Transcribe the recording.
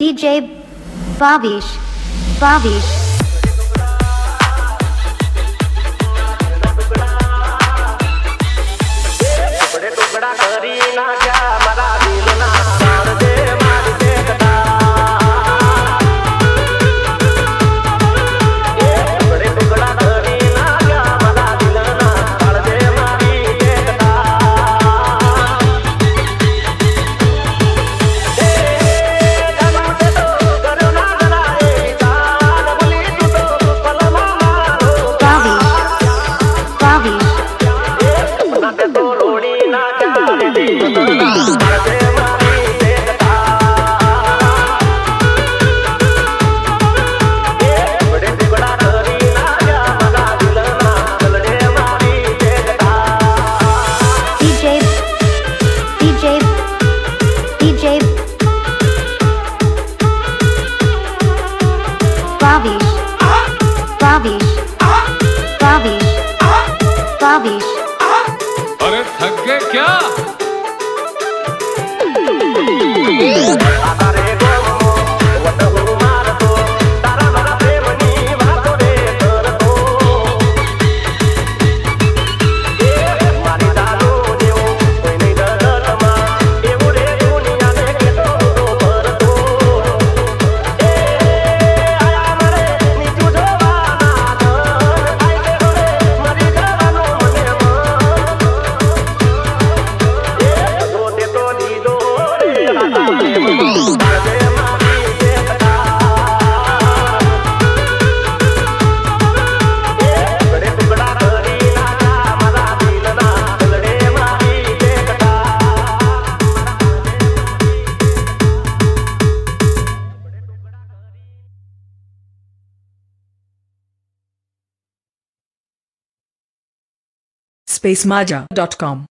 DJ Bobby, Bobby. Babish. Babish. Babish. Babish. अरे थक गए क्या Música spacemaja.com